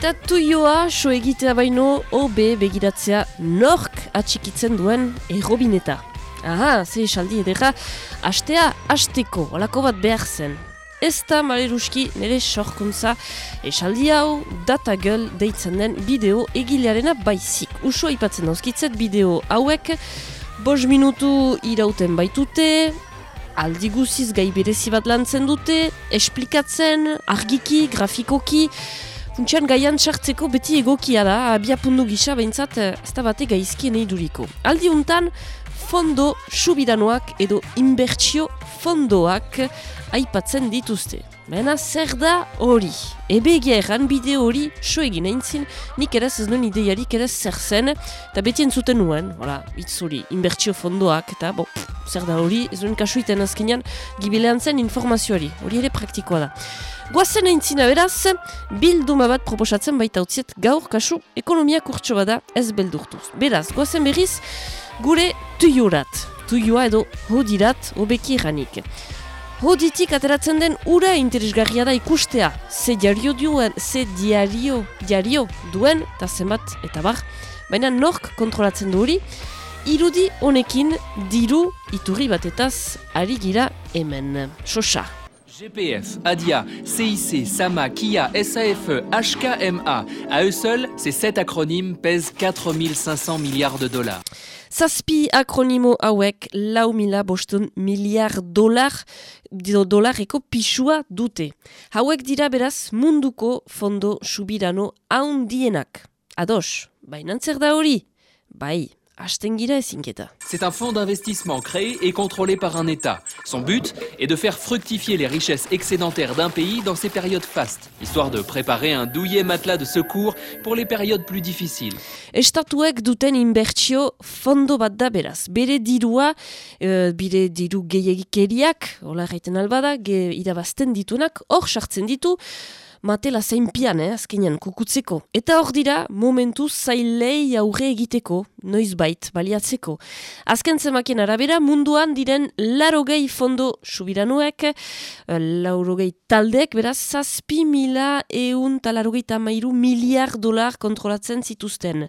Eta tuioa so egitea baino OB begiratzea nork atxikitzen duen errobineta. Aha, ze esaldi edera, astea asteko, olako bat behar zen. Ez da maleruski nire sorkuntza esaldi hau data girl deitzen den bideo egilearena baizik. Uso aipatzen dauzkitzet bideo hauek, bos minutu irauten baitute, aldi guziz gai berezi bat lantzen dute, esplikatzen, argiki, grafikoki, Funtsean gaian sartzeko beti egokia da, abiapundu gisa behintzat ez da bate gaizkien eiduriko. Aldi untan, fondo subidanoak edo inbertsio fondoak aipatzen dituzte. Baina zer da hori? Ebe egia erran bideo hori so egin eintzin, nik eraz ez nuen ideiarik eraz zer zen, eta beti entzuten nuen, hola, hitz hori, inbertsio fondoak, eta bo, zer da hori, ez nuen kasuiten azkenean, gibilean zen informazioari, hori ere praktikoa da. Goazen eintzina beraz, bilduma bat proposatzen baita utziet gaur kasu ekonomia kurtso bada ez beldurtuz. Beraz, goazen berriz, gure tuiorat, tuioa edo hodirat obeki erranik. Hoditik ateratzen den ura interesgarria da ikustea, ze diario duen, ze diario, diario duen, eta zenbat eta bar, baina nork kontrolatzen du hori, irudi honekin diru iturri batetaz ari gira hemen. Xoxa. GPF, ADIA, CIC, SAMA, KIA, SAFE, HKMA. À eux seuls, ces sept acronymes pèsent 4500 milliards de dollars. Zazpi akronimo hauek lau mila bostun miliar dolar dolareko pisua dute. Hauek dira beraz munduko fondo subirano haundienak. Ados, baina zer da hori? Bai, C'est un fonds d'investissement créé et contrôlé par un État. Son but est de faire fructifier les richesses excédentaires d'un pays dans ces périodes fastes, histoire de préparer un douillet matelas de secours pour les périodes plus difficiles. Estatuek duten inbertsio fondo bat da beraz. Bere dirua, bere diru gehiagikeriak, hola gaiten albada, ge irabazten ditunak, hor sartzen ditu, matela zein pian, eh, azkenean, kukutzeko. Eta hor dira, momentu zailei aurre egiteko, noiz bait, baliatzeko. Azken zemakien arabera, munduan diren larogei fondo subiranuek, eh, larogei taldek, beraz, zazpi mila eun talarogei tamairu miliar dolar kontrolatzen zituzten.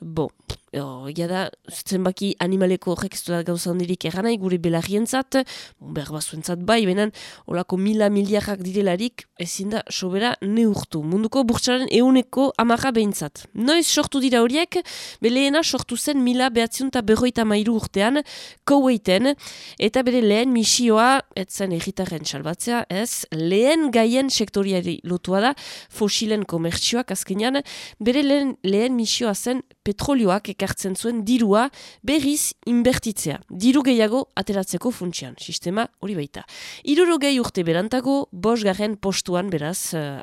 Bo, egia da, zenbaki animaleko horrek ez da gauza hondirik erranai, gure belarrientzat, behar bazuentzat bai, benen, olako mila miliarrak direlarik, ezin da, sobera neurtu. Munduko burtsaren euneko amarra behintzat. Noiz sortu dira horiek, beleena sortu zen mila behatziun eta berroita mairu urtean, koueiten, eta bere lehen misioa, etzen erritaren salbatzea, ez, lehen gaien sektoriari lotua da, fosilen komertzioak azkenean, bere lehen, lehen misioa zen petrolioak ekartzen zuen dirua berriz inbertitzea. Diru gehiago ateratzeko funtsian, sistema hori baita. Iruro gehi urte berantago, bos garen postuan beraz, uh,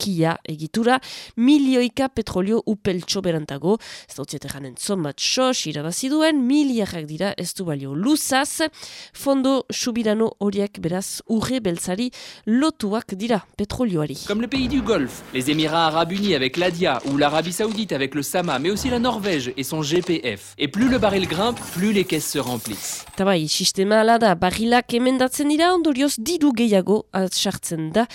kia egitura, milioika petrolio upeltxo berantago, ez da utzieta janen zon bat sos, irabazi duen, miliarrak dira ez du balio luzaz, fondo subirano horiek beraz urre beltzari lotuak dira petrolioari. Comme le pays du Golfe, les Émirats Arabes Unis avec l'ADIA ou l'Arabie Saoudite avec le Sama, mais aussi la Norvège et son GPF. Et plus le baril grimpe, plus les caisses se remplissent. Tabai, sistema ala da, barilak emendatzen dira, ondorioz diru gehiago sartzen da,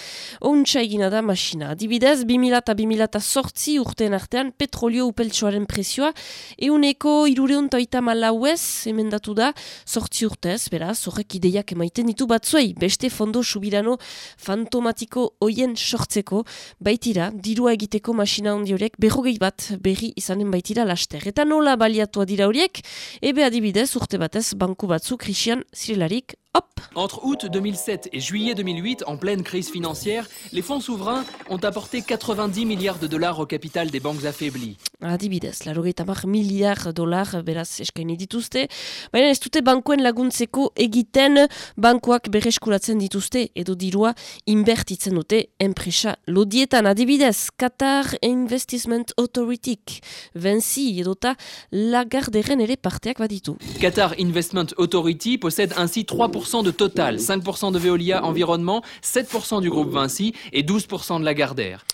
ontsa egina da masina. Adibidez, 2000 eta 2000 sortzi urtean artean petrolio upeltsoaren presioa, euneko irureun taita malauez emendatu da, sortzi urtez, beraz, horrek ideiak emaiten ditu batzuei, beste fondo subirano fantomatiko oien sortzeko, baitira, dirua egiteko masina ondiorek, berrogei bat berri izanen baitira laster. Eta nola baliatua dira horiek, ebe adibidez urte batez banku batzuk krisian zirelarik Hop. Entre août 2007 et juillet 2008, en pleine crise financière, les fonds souverains ont apporté 90 milliards de dollars au capital des banques affaiblies. Adibidez, larogeita mar miliar dolar beraz eskaini dituzte, baina ez dute bankuen laguntzeko egiten bankuak bereskuratzen dituzte edo dirua inbertitzen dute enpresa lodietan adibidez, Qatar Investment Authority, Vinci edota Lagarderen ere parteak baditu. Qatar Investment Authority possède ainsi 3% de Total, 5% de Veolia Environnement, 7% du groupe Vinci et 12% de Lagardère.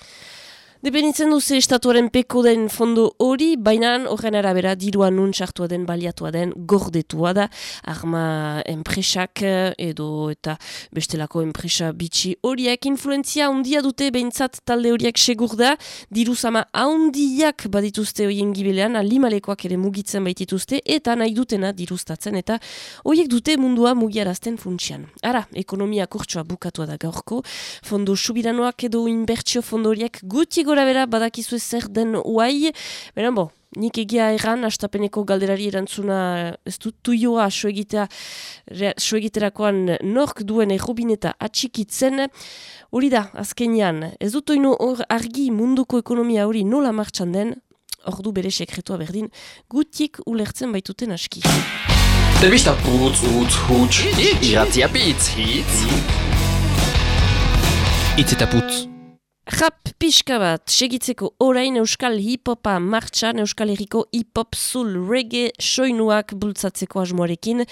Depenitzen duze estatuaren peko den fondo hori, baina horren arabera dirua nun sartua den baliatua den gordetua da, arma enpresak eh, edo eta bestelako enpresa bitxi horiek influenzia handia dute behintzat talde horiek segur da, diru sama handiak badituzte horien gibilean, alimalekoak ere mugitzen baitituzte, eta nahi dutena diruztatzen, eta horiek dute mundua mugiarazten funtsian. Ara, ekonomia kurtsua bukatua da gaurko, fondo subiranoak edo inbertsio fondo horiek gutigo gora bera badakizu zer den uai, bera bo, nik egia erran, astapeneko galderari erantzuna ez dut tuioa soegiterakoan nork duen errobineta atxikitzen, hori da, azkenian, ez dut oino argi munduko ekonomia hori nola martxan den, ordu bere sekretua berdin, gutik ulertzen baituten aski. Debista putz, utz, huts, iratzia pitz, hitz. Itz eta putz. Rap pixka bat, segitzeko orain Euskal Hip-Hopa martxan, Euskal Herriko Hip-Hop Zul Reggae soinuak bultzatzeko asmoarekin,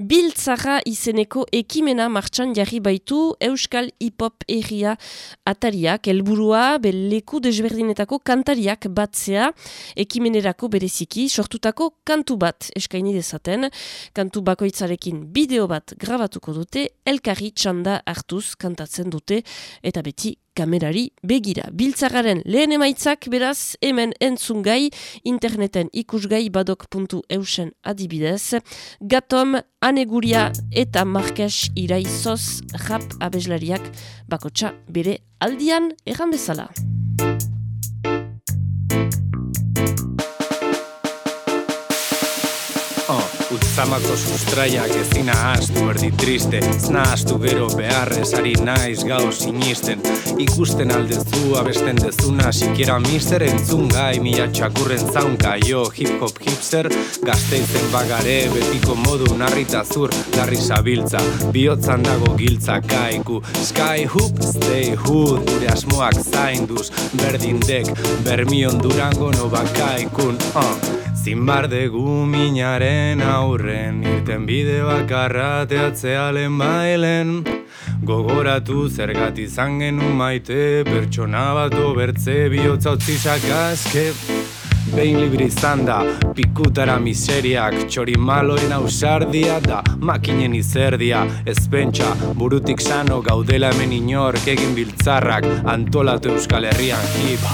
biltzara izeneko ekimena martxan jarri baitu Euskal Hip-Hop Herria atariak, elburua, leku desberdinetako kantariak batzea, ekimenerako bereziki, sortutako kantu bat eskaini dezaten, kantu bakoitzarekin bideo bat grabatuko dute, elkarri txanda hartuz kantatzen dute, eta beti kamerari begira. Biltzagaren lehen emaitzak beraz hemen entzungai interneten ikusgai badok.eusen adibidez. Gatom, aneguria eta markes iraizoz rap abeslariak bakotsa bere aldian erran bezala. Utzamako sustraiak ezina astu erdi triste Zna astu gero beharrez ari naiz gau sinisten. Ikusten aldezu abesten dezuna Sikiera mister entzun gai Mila txakurren zaunka jo hip hop hipster. Gazteizen bagare betiko modu narrita zur Darri zabiltza bihotzan dago giltza kaiku. Sky hoop stay hood Gure asmoak zainduz berdin dek Bermion durango no bakaikun uh. Zinbarde guminaren aurren Irten bide bakarra teatzea lehen bailen. Gogoratu zergat izan genuen maite Pertsona bat obertze bihotza otzizak azke Behin libri izan da, pikutara miseriak Txori maloen ausardia da, makinen izerdia. Ez pentsa, burutik sano gaudela hemen inork Egin biltzarrak, antolatu euskal herrian hip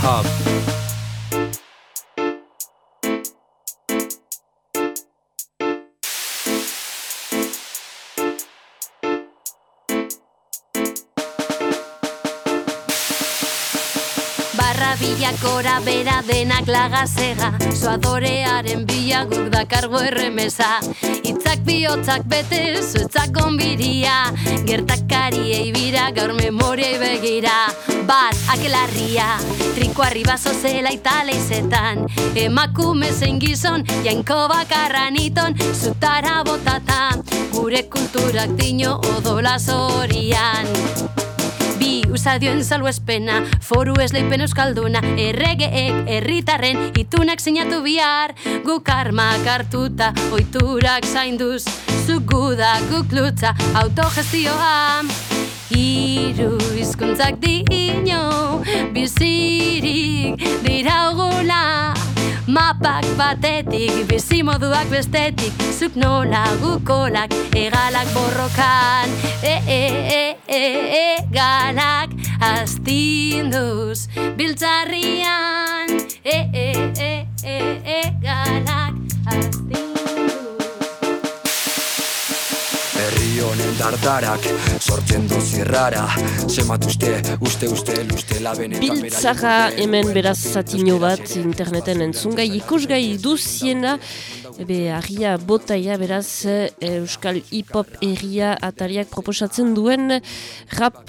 hop Biakora bera denak lagazega. Zoadorearen bila guk dakargo erremesa Itzak bihotzak bete zuetzak onbiria Gertakari eibira gaur memoriai begira. Bat, akelarria, triko arriba zozela itale izetan. Emakume zein gizon, jainko bakarran iton Zutara botata, gure kulturak dino odola zorian Usadioen salvo espena, foru esleipen euskalduna, erregeek erritarren itunak sinatu bihar, guk armak hartuta, oiturak zainduz, zuguda guk lutza, autogestioa. Iru izkuntzak dino, bizirik diraugula, Mapak batetik, bizimoduak bestetik Zuk nola gukolak, egalak borrokan. E, e, e, e, e, galak astinduz Biltzarrian. E, e, e, e, e, galak honen dardarak sortzen du zirrara sematuzte uste uste uste labene Biltzaga hemen beraz zatino bat interneten entzungai ikusgai duziena Ebe, agia botaia beraz Euskal Hip-Hop erria atariak proposatzen duen rap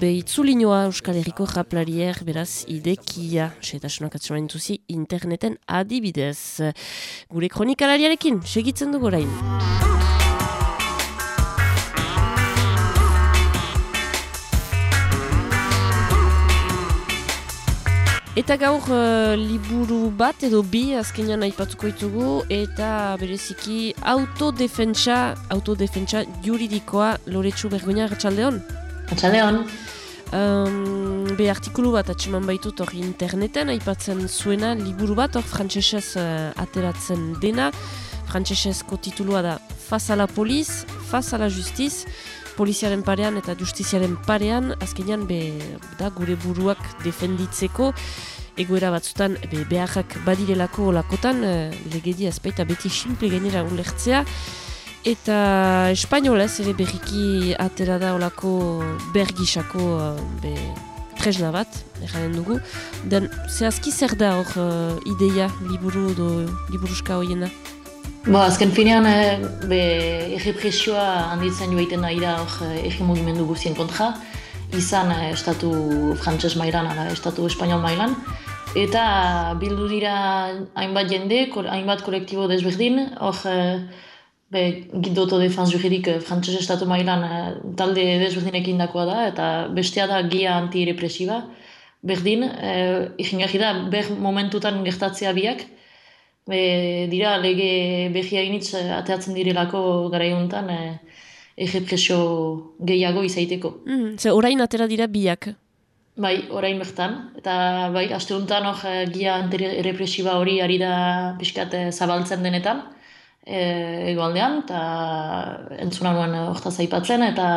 be itzulinoa Euskal Herriko raplarier beraz idekia setasunak atzumain duzi interneten adibidez. Gure kronikalariarekin, segitzen dugu orain. Eta gaur uh, liburu bat edo bi azkenean aipatuko ditugu eta bereziki autodefentsa, autodefentsa juridikoa loretsu bergoina Arratxaldeon? Arratxaldeon. Um, be artikulu bat atseman baitut hor interneten, aipatzen zuena, liburu bat hor frantsesez uh, ateratzen dena. Frantsesezko titulua da Faz a la poliz, Faz a la justiz, poliziaren parean eta justiziaren parean, azkenean be, da gure buruak defenditzeko, egoera batzutan be, beharrak badirelako olakotan, uh, legedi azpeita beti simple genera ulertzea, Eta espainolez ere berriki atera da olako bergisako uh, be, tresna bat, erranen dugu. Den, zehazki zer da hor uh, ideia liburu do liburuska horiena? Ba, azken finean, eh, be, errepresioa handitzen joaiten nahi da hor eh, egi mugimendu guzien kontra, izan eh, estatu frantses mailan, ala estatu espainol mailan, eta bildu dira hainbat jende, hainbat kolektibo desberdin, hor Be, gidoto defenz juridik eh, frantzes estatu mailan eh, talde desberdinekin dakoa da, eta bestea da gia antirepresiba. Berdin, e, da, ber momentutan gertatzea biak, be, dira lege behia initz ateatzen direlako gara eguntan e, egepresio gehiago izaiteko. Mm, ze orain atera dira biak? Bai, orain bertan, eta bai, aste honetan hor gia antirepresiba hori ari da pixkat zabaltzen denetan, e, egoaldean, eta entzuna nuen horta zaipatzen, eta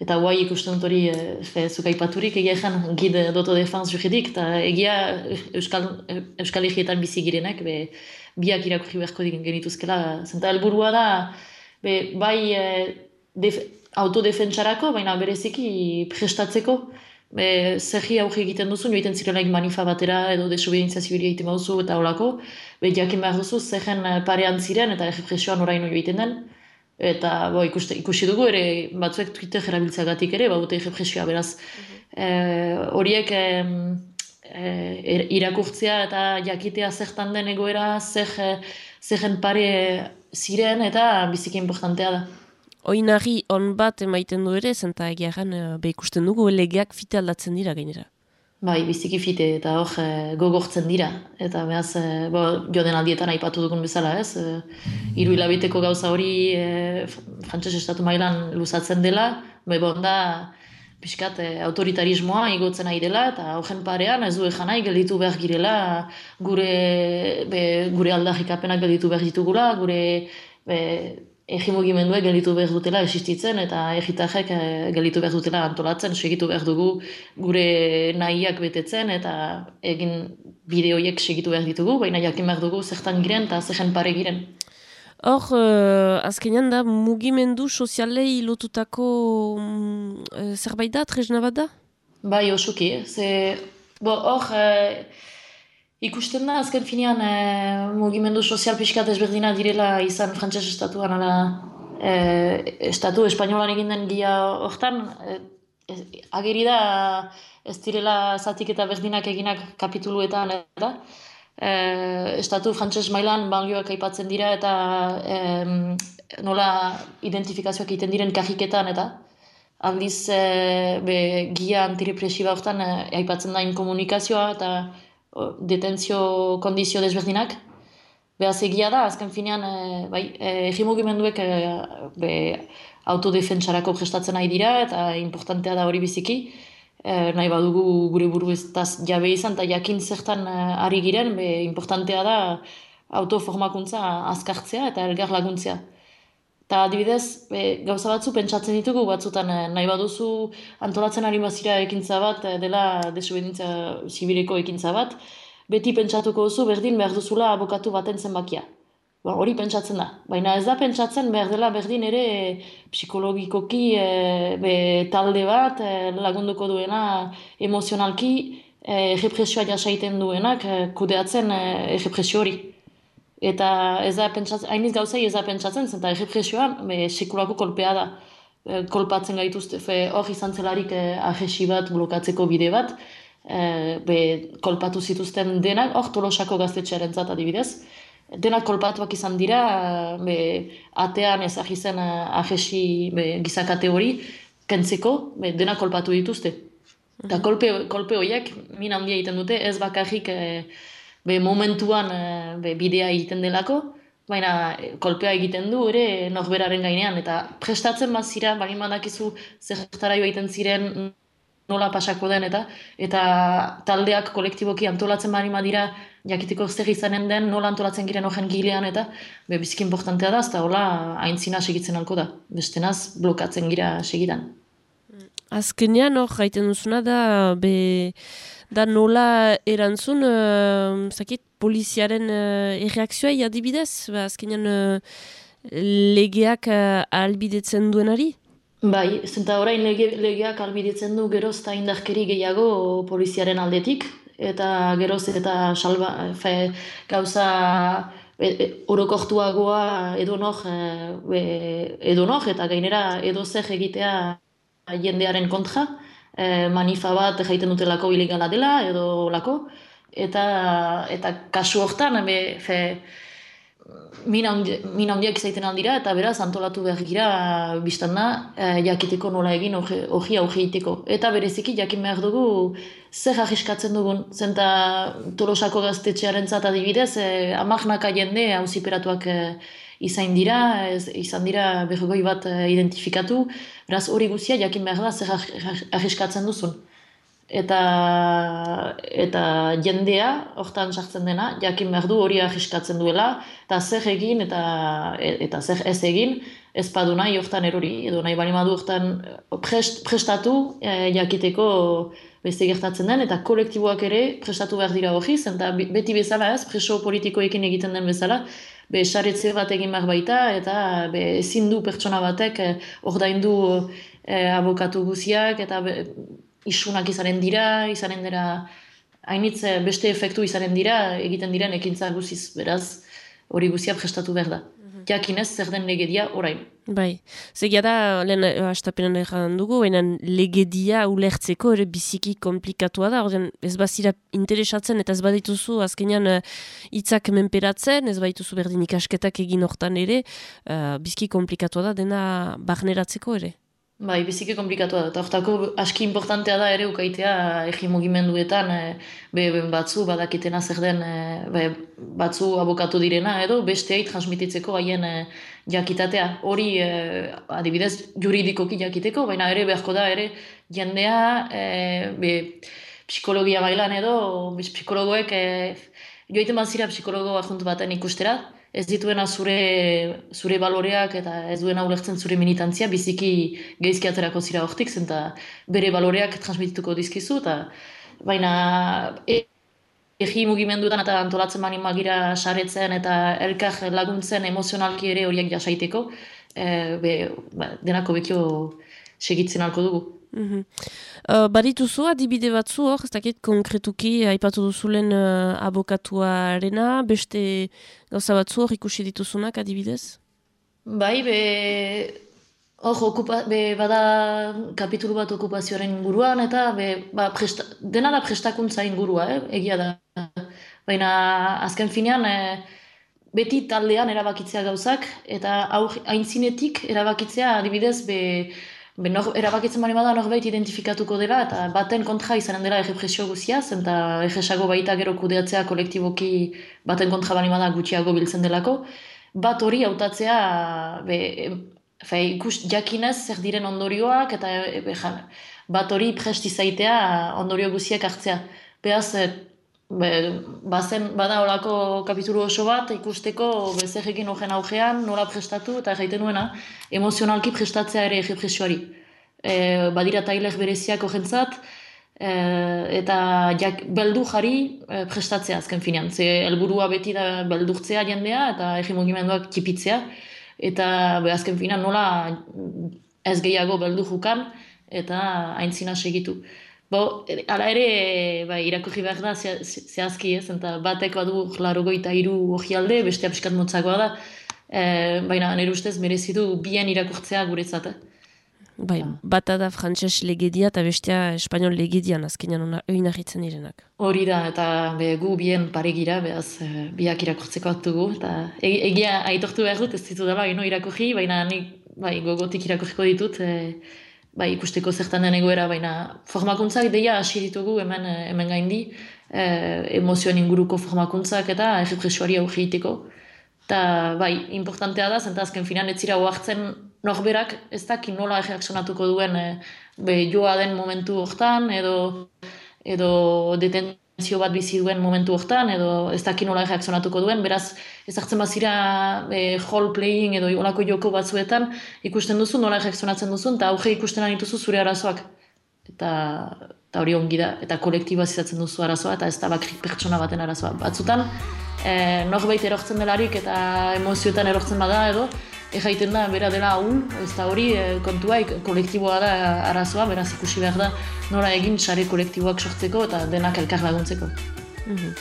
eta guai ikusten dut hori e, zuk aipaturik egia ezan gid doto defenz juridik, eta egia Euskal, Euskal Egietan bizi girenak, be, biak irakurri beharko digen genituzkela. Zenta helburua da, be, bai e, def, autodefentsarako, baina bereziki prestatzeko, e, zerri auge egiten duzu, joiten zirelaik manifa batera edo desobedientzia zibilia egiten baduzu eta olako, be jakin behar duzu zerren eh, parean ziren eta errepresioan oraino joiten den. Eta bo, ikuste, ikusi dugu ere batzuek Twitter erabiltzagatik ere, baute errepresioa beraz. Mm horiek e, e, irakurtzea eta jakitea zertan den egoera, zer, zerren pare ziren eta biziki importantea da. Oinari on bat emaiten du ere, zenta egiaran uh, be ikusten dugu legeak fite aldatzen dira gainera. Bai, biziki fite eta hor e, gogortzen dira. Eta behaz, e, bo, joden aldietan aipatu dugun bezala ez. E, iru hilabiteko gauza hori e, frantses estatu mailan luzatzen dela, bo, da pixkat autoritarismoa igotzen nahi dela eta horren parean ez du ezan nahi gelditu behar girela gure, be, gure aldarrikapenak gelditu behar ditugula, gure be, egimogimenduek gelitu behar dutela existitzen eta egitajek eh, gelitu behar dutela antolatzen, segitu behar dugu gure nahiak betetzen eta egin bideoiek segitu behar ditugu, baina jakin behar dugu zertan giren eta zehen pare giren. Hor, uh, azkenean da, mugimendu sozialei lotutako um, zerbait da, tresna bat da? Bai, osoki, ze, bo, hor, Ikusten da, azken finean, e, mugimendu sozial pixkat ezberdina direla izan frantses estatuan, ala, e, estatu espainolan egin den gila hortan, e, ageri da ez direla zatik eta berdinak eginak kapituluetan, eta e, estatu frantses mailan balioak aipatzen dira, eta e, nola identifikazioak egiten diren kajiketan, eta aldiz e, be, gila antirepresiba hortan e, aipatzen da inkomunikazioa, eta detentzio kondizio desberdinak. Beaz egia da, azken finean, e, bai, e, egimugimenduek e, autodefentsarako prestatzen nahi dira, eta importantea da hori biziki. E, nahi badugu gure buru ez jabe izan, eta jakin zertan e, ari giren, be, importantea da autoformakuntza azkartzea eta elgar laguntzea. Eta adibidez, e, gauza batzu pentsatzen ditugu batzutan nahi baduzu antolatzen ari bazira ekintza bat, dela desobedintza zibileko ekintza bat, beti pentsatuko duzu berdin behar duzula abokatu baten zenbakia. Ba, hori pentsatzen da. Baina ez da pentsatzen behar dela berdin ere psikologikoki e, be, talde bat e, lagunduko duena emozionalki e, represioa jasaiten duenak e, kudeatzen e, hori. Eta ez da pentsatzen, hainiz gauzei ez da pentsatzen, zenta represioa e, sekulako kolpea da. E, kolpatzen gaituzte, hor izan zelarik e, bat blokatzeko bide bat, e, be, kolpatu zituzten denak, hor tolosako gaztetxearen zat adibidez, denak kolpatuak izan dira, be, atean ez ahizen eh, ahesi gizakate hori, kentzeko, be, denak kolpatu dituzte. Eta mhm. kolpe, kolpe horiek, min handia egiten dute, ez bakarrik e, be, momentuan be, bidea egiten delako, baina kolpea egiten du ere norberaren gainean, eta prestatzen bazira, bali madakizu zertara joa egiten ziren nola pasako den eta eta taldeak kolektiboki antolatzen bari dira jakiteko zer izanen den nola antolatzen giren ogen gilean eta be biziki importantea da eta hola aintzina segitzen alko da. Bestenaz blokatzen gira segidan. Azkenean hor gaiten duzuna da be da nola erantzun uh, zakit poliziaren uh, erreakzioa adibidez? Ba, azkenean uh, legeak uh, albidetzen duenari Bai, zenta orain lege, legeak albiditzen du geroz eta indarkeri gehiago poliziaren aldetik, eta geroz eta salba, fe, gauza e, e, orokortuagoa edonok, e, edonok eta gainera edo zer egitea jendearen kontra, e, manifa bat jaiten dutelako ilegala dela edo lako, eta, eta kasu hortan, be, fe, mina handiak izaiten aldira eta beraz antolatu behar gira biztan da e, jakiteko nola egin hori auge iteko. Eta bereziki jakin behar dugu zer ahiskatzen dugun. Zenta tolosako gaztetxearen zat adibidez e, amagnaka jende hauziperatuak e, izan dira, ez, izan dira bergoi bat e, identifikatu, beraz hori guzia jakin behar da zer ahiskatzen duzun eta eta jendea hortan sartzen dena jakin behar du hori ahiskatzen duela eta zer egin eta eta zer ez egin ez padu nahi hortan erori edo nahi bali madu hortan prest, prestatu e, jakiteko beste gertatzen den eta kolektiboak ere prestatu behar dira hori zen beti bezala ez preso politikoekin egiten den bezala be saretze bat egin behar baita eta be ezin du pertsona batek eh, ordaindu e, abokatu guziak eta isunak izanen dira, izanen dira, hainitze beste efektu izanen dira, egiten diren ekintza guziz, beraz, hori guzia prestatu behar da. Mhm. Jakinez, zer den legedia orain. Bai, zegia da, lehen eh, astapenan erran dugu, baina legedia ulertzeko ere biziki komplikatua da, ordean ez bazira interesatzen eta ez badituzu azkenean eh, hitzak menperatzen, ez badituzu berdin ikasketak egin hortan ere, uh, biziki komplikatua da dena barneratzeko ere. Bai, biziki komplikatua da. Hortako aski importantea da ere ukaitea egi mugimenduetan e, be, batzu badakitena zer den e, batzu abokatu direna edo besteei transmititzeko haien e, jakitatea. Hori e, adibidez juridikoki jakiteko, baina ere beharko da ere jendea e, be, psikologia bailan edo psikologoek e, joiten bazira psikologo ahuntu baten ikustera, ez dituena zure, zure baloreak eta ez duena ulertzen zure militantzia, biziki geizki aterako zira hortik, zenta bere baloreak transmitituko dizkizu, eta baina e, egi mugimenduetan eta antolatzen mani magira saretzen eta elkar laguntzen emozionalki ere horiek jasaiteko, e, be, ba, denako bekio segitzen alko dugu. Mm -hmm. Barituzu adibide batzu hor, ez dakit konkretuki aipatu duzulen uh, abokatuarena, beste gauza batzu hor ikusi dituzunak adibidez? Bai, be, hor, okupa, bada kapitulu bat okupazioaren inguruan, eta be, ba, presta, dena da prestakuntza ingurua, eh? egia da. Baina azken finean, eh, beti taldean erabakitzea gauzak, eta haintzinetik erabakitzea adibidez, be, Benor, erabakitzen bari bada norbait identifikatuko dela eta baten kontra izanen dela errepresio guziaz eta erresago baita gero kudeatzea kolektiboki baten kontra bari bada gutxiago biltzen delako. Bat hori hautatzea be, fe, ikus jakinez zer diren ondorioak eta e, be, bat hori prestizaitea ondorio guziak hartzea. Beaz, e, be, bazen bada olako kapitulu oso bat ikusteko bezerekin ogen augean nola prestatu eta jaiten nuena emozionalki prestatzea ere egipresioari. E, badira tailek bereziak ogentzat e, eta jak, beldu jari e, prestatzea azken finean. Ze helburua beti da beldurtzea jendea eta egimogimenduak kipitzea eta be, azken finean nola ez gehiago beldu jukan eta aintzina segitu. Bo, ala ere, bai, irakurri behar da, zehazki ez, eta batek badu laro goita iru hori alde, beste apiskat motzagoa da, e, baina nire ustez merezidu bien irakurtzea guretzat. Eh? Bai, bata da frantses legedia eta bestea espanol legedian azkenean oinarritzen direnak. Hori da, eta be, gu bien paregira, behaz, e, biak irakurtzeko atugu, eta e, egia aitortu behar dut, ez ditu dela, ino irakurri, baina nik bai, gogotik irakurriko ditut, e, bai, ikusteko zertan den egoera, baina formakuntzak deia hasi ditugu hemen, eh, hemen gaindi, e, emozioan inguruko formakuntzak eta errepresioari aurre egiteko. Eta, bai, importantea da, zenta azken finan ez zira oartzen norberak ez daki nola reakzionatuko duen e, be, joa den momentu hortan, edo, edo detentzio bat bizi duen momentu hortan, edo ez daki nola reakzionatuko duen, beraz, ez hartzen bazira e, hall playing edo olako joko batzuetan, ikusten duzu nola reakzionatzen duzun, eta auge ikusten dituzu zure arazoak. Eta, eta hori ongi da, eta kolektiboa zizatzen duzu arazoa, eta ez da bakrik pertsona baten arazoa. Batzutan, e, norbait erortzen delarik eta emozioetan erortzen bada edo, Ejaiten da, bera dela ahul, ez da hori e, kontua, kolektiboa da arazoa, beraz ikusi behar da nora egin sare kolektiboak sortzeko eta denak elkar laguntzeko. Mm -hmm.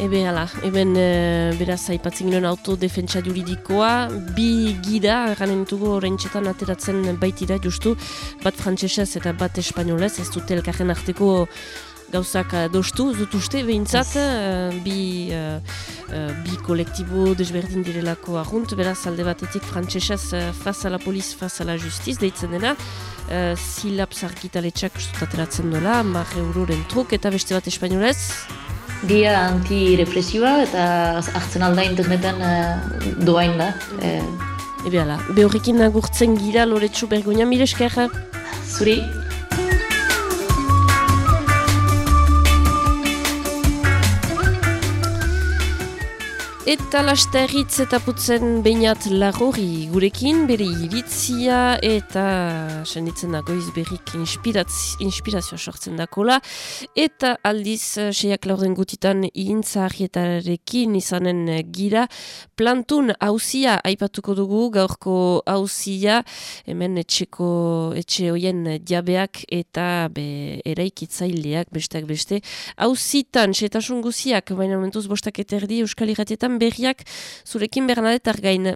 Ebe, ala, eben e, beraz aipatzen ginen autodefentsa juridikoa, bi gida, ganen dugu horreintxetan ateratzen baitira justu, bat frantsesez eta bat espainolez, ez dute elkarren arteko gauzak uh, dostu, zut uste, behintzat, uh, bi, uh, uh, bi kolektibo desberdin direlako ahunt, beraz alde batetik frantsesez uh, faz a la poliz, faz a la justiz, deitzen dena, uh, zilap zarkitaletxak ateratzen dola, mar euroren truk, eta beste bat espainolez? Dia antirepresiua eta hartzen alda interneten uh, doain da. Ebe ala, behorrekin agurtzen gira loretsu bergonia, mire eskerra? Zuri. Eta lasterritz eta putzen bainat lagori gurekin, bere iritzia eta senditzen dago izberrik inspirazioa sortzen dakola. Eta aldiz, eh, seiak laurden gutitan iintzarrietarekin izanen gira. Plantun hauzia aipatuko dugu, gaurko hauzia, hemen etxeko, etxe hoien jabeak eta be, eraikitzaileak besteak beste. Hauzitan, setasun guziak, baina momentuz bostak eterdi euskal irratietan berriak zurekin Bernadette gain.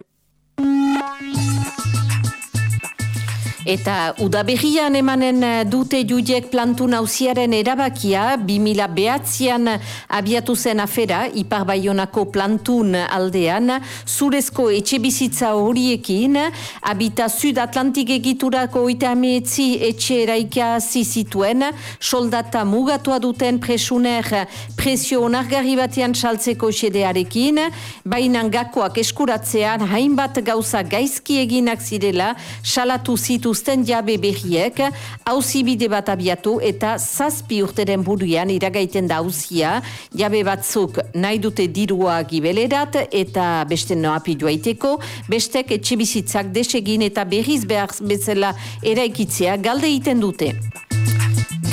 Eta udaberrian emanen eh, dute judiek plantu nauziaren erabakia, 2000 behatzean abiatu zen afera, Ipar Baionako plantun aldean, zurezko etxe bizitza horiekin, abita Sud Atlantik egiturako oita ameetzi etxe eraika zizituen, soldata mugatua duten presuner presio onargarri batean saltzeko xedearekin, baina gakoak eskuratzean hainbat gauza gaizki eginak zirela, salatu zitu dituzten jabe behiek, bide bat abiatu eta zazpi urteren buruan iragaiten da hauzia, jabe batzuk nahi dute dirua gibelerat eta beste noapi joaiteko, bestek etxe bizitzak desegin eta berriz behar bezala eraikitzea galde egiten dute.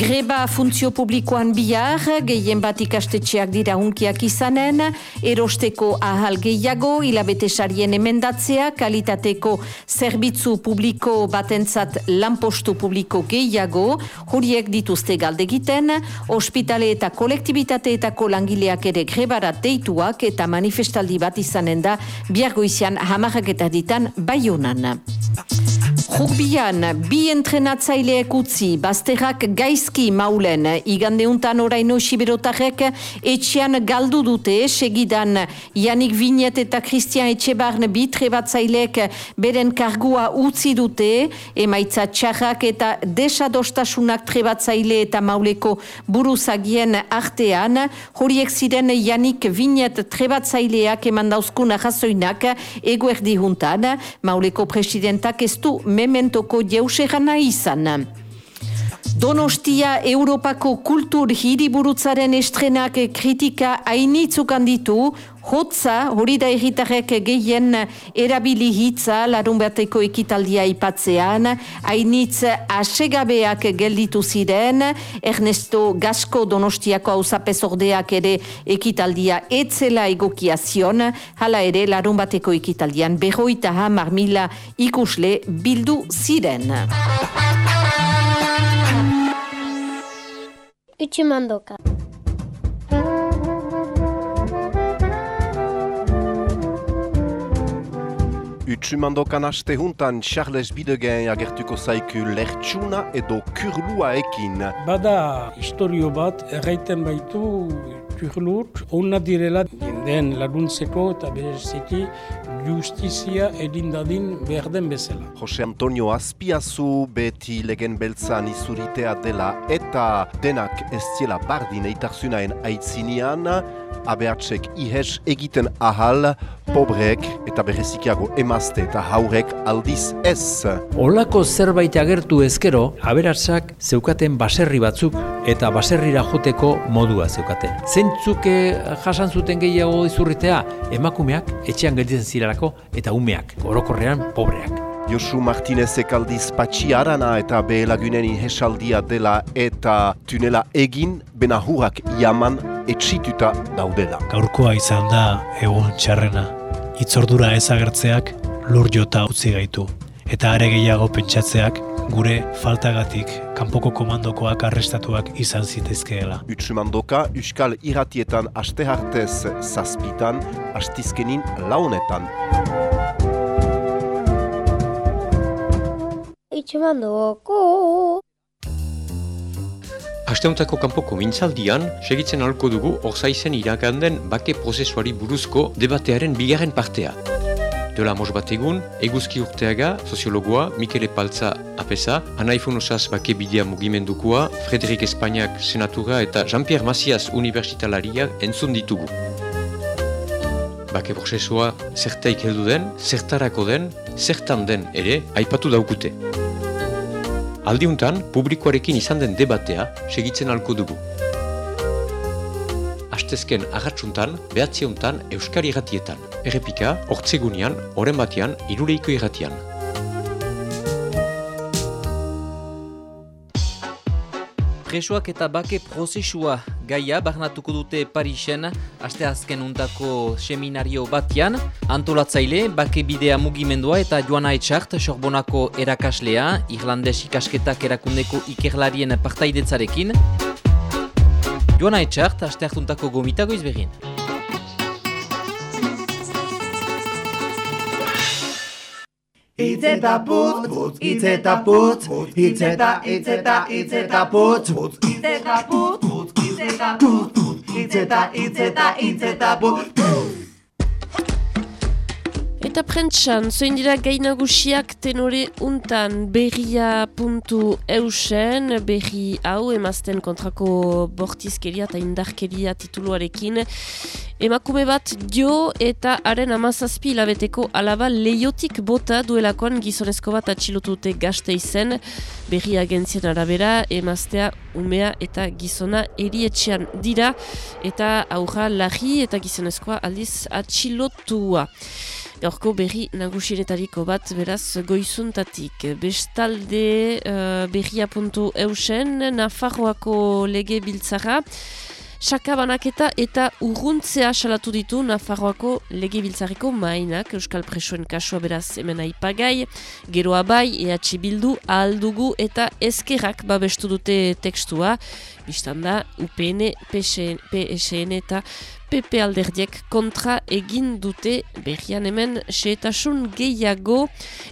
Greba funtzio publikoan bihar, gehien bat ikastetxeak dira hunkiak izanen, erosteko ahal gehiago, hilabete sarien emendatzea, kalitateko zerbitzu publiko batentzat lanpostu publiko gehiago, horiek dituzte galde egiten, ospitale eta kolektibitateetako langileak ere grebarat deituak eta manifestaldi bat izanen da, biargo izan hamarrak eta ditan bai honan. Rugbian, bi entrenatzaileek utzi, bazterrak gaizki maulen, igandeuntan oraino siberotarek etxean galdu dute, segidan Janik Vinet eta Christian Etxebarn bi trebatzaileek beren kargua utzi dute, emaitza txarrak eta desadostasunak trebatzaile eta mauleko buruzagien artean, horiek ziren Janik Vinet trebatzaileak eman dauzkuna jazoinak eguerdi juntan, mauleko presidentak ez du mementoko jeusegana izan. Donostia Europako kultur hiriburutzaren estrenak kritika hainitzuk ditu, hotza hori da erritarek gehien erabili hitza larun bateko ekitaldia ipatzean, hainitz asegabeak gelditu ziren, Ernesto Gasko Donostiako hausapezordeak ere ekitaldia etzela egokiazion, hala ere larun bateko ekitaldian berroita hamar mila ikusle bildu ziren. Utsumandoka. Utsumandokan aste juntan Charles Bidegen agertuko zaiku lertxuna edo kurlua ekin. Bada historio bat erraiten baitu turlur, hona direla den laguntzeko eta bereziki justizia edin dadin behar den bezala. Jose Antonio Azpiazu beti legen beltzan izuritea dela eta denak ez ziela bardin eitarzunaen aitzinian, abeatzek ihes egiten ahal, pobreek eta berezikiago emazte eta haurek aldiz ez. Olako zerbait agertu ezkero, aberatsak zeukaten baserri batzuk eta baserrira joteko modua zeukaten. Zentzuke jasan zuten gehiago izurritea, emakumeak etxean gelditzen zirarako eta umeak, orokorrean pobreak. Josu Martinezek aldiz patxiarana eta behelagunen hesaldia dela eta tunela egin benahurak jaman etxituta daudela. Gaurkoa izan da egun txarrena. Itzordura ez agertzeak lur jota utzi gaitu. Eta are gehiago pentsatzeak gure faltagatik kanpoko komandokoak arrestatuak izan zitezkeela. Utsumandoka, Euskal Iratietan aste hartez zazpitan, astizkenin launetan. Itxemandoko. Asteuntako kanpoko mintzaldian, segitzen alko dugu orzaizen iraganden bake prozesuari buruzko debatearen bigarren partea. Dola mos bat egun, eguzki urteaga, soziologoa, Mikele Paltza apesa, Anaifun osaz bake bidea mugimendukoa, Frederik Espainiak senatura eta Jean-Pierre Macias universitalaria entzun ditugu. Bake prozesua zertaik heldu den, zertarako den, zertan den ere, aipatu daukute. Aldiuntan, publikoarekin izan den debatea segitzen alko dugu. Astezken agatsuntan, behatziuntan, Euskari irratietan. Errepika, hortzegunian, oren batean, iruleiko irratian. Presoak eta bake prozesua gaia barnatuko dute Parisen aste azken untako seminario batian. Antolatzaile, bake bidea mugimendua eta Joana Etxart, Sorbonako erakaslea, Irlandes ikasketak erakundeko ikerlarien partaidetzarekin. Joana Etxart, aste hartuntako gomitago izbegin. Itzeta putz, putz, itzeta putz, itzeta, itzeta, itzeta putz, putz, itzeta putz, putz, itzeta putz, itzeta, itzeta, itzeta putz, Eta prentsan, zoin dira gainagusiak tenore untan berria.eusen, berri hau emazten kontrako bortizkeria eta indarkeria tituluarekin. Emakume bat jo eta haren amazazpi labeteko alaba leiotik bota duelakoan gizonezko bat atxilotute gazte izen, berri agentzien arabera, emaztea, umea eta gizona erietxean dira, eta aurra lagi eta gizonezkoa aldiz atxilotua. Gaurko berri nagusiretariko bat beraz goizuntatik. Bestalde uh, berria.eusen Nafarroako lege biltzara. Sakabanaketa eta urruntzea salatu ditu Nafarroako lege biltzareko mainak Euskal Presoen kasua beraz hemen aipagai. Geroa bai, EH Bildu, Aldugu eta Eskerrak babestu dute tekstua. Bistanda, UPN, PSN, PSN eta PP alderdiek kontra egin dute. Berrian hemen seetasun gehiago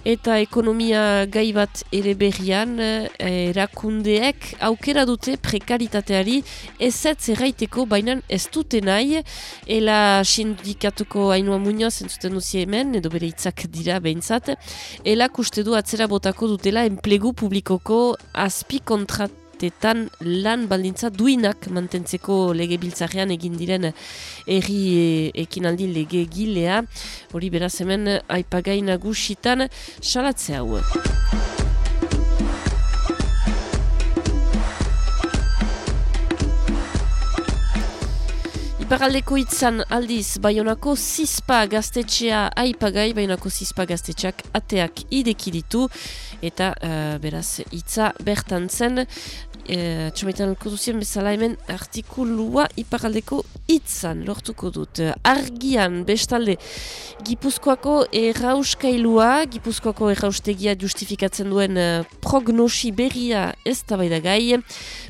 eta ekonomia gai bat ere berrian eh, erakundeek aukera dute prekaritateari. Ezetz erraiteko bainan ez dute nahi. Ela sindikatuko hainua muñoz entzuten duzi hemen edo bere hitzak dira behintzat. Ela kuste du atzera botako dutela enplegu publikoko azpi kontrat urteetan lan baldintza duinak mantentzeko lege biltzarean egin diren erri e, ekinaldi lege gilea. Hori beraz hemen aipagai nagusitan salatze hau. Iparaldeko itzan aldiz, Bayonako zizpa gaztetxea aipagai, Bayonako zizpa gaztetxeak ateak idekiditu, eta uh, beraz itza bertan zen, e, txomaitan koduzien bezala hemen artikulua iparaldeko itzan lortuko dut. Argian, bestalde, Gipuzkoako errauskailua, Gipuzkoako erraustegia justifikatzen duen uh, prognosi berria ez da gai.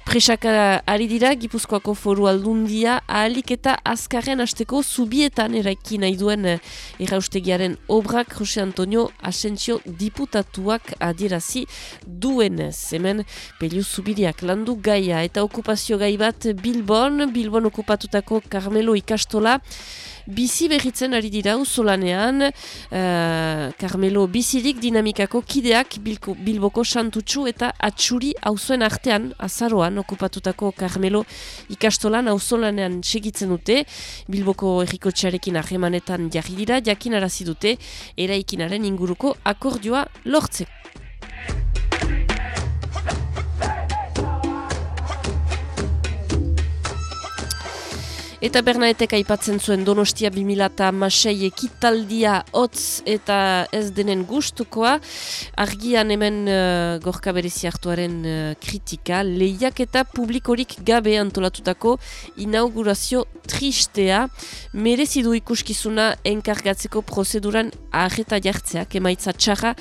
Presaka ari dira, Gipuzkoako foru aldundia ahalik eta azkarren hasteko zubietan eraiki nahi duen uh, erraustegiaren obrak Jose Antonio Asentzio diputatuak adierazi duenez. Hemen, pelio zubiriak landu gaia. Eta okupazio gai bat Bilbon, Bilbon okupatutako Carmelo ikastola, bizi behitzen ari dira uzolanean, uh, Carmelo bizirik dinamikako kideak Bilko, Bilboko santutxu eta atxuri auzuen artean, azaroan okupatutako Carmelo ikastolan auzolanean segitzen dute, Bilboko errikotxearekin ahemanetan jarri dira, jakin arazi dute, eraikinaren inguruko akordioa lortzeko. Eta Bernaetek aipatzen zuen Donostia 2006 ekitaldia hotz eta ez denen gustukoa. Argian hemen uh, gorka berezi hartuaren uh, kritika. Lehiak eta publikorik gabe antolatutako inaugurazio tristea. Merezidu ikuskizuna enkargatzeko prozeduran aheta jartzeak emaitza txarra.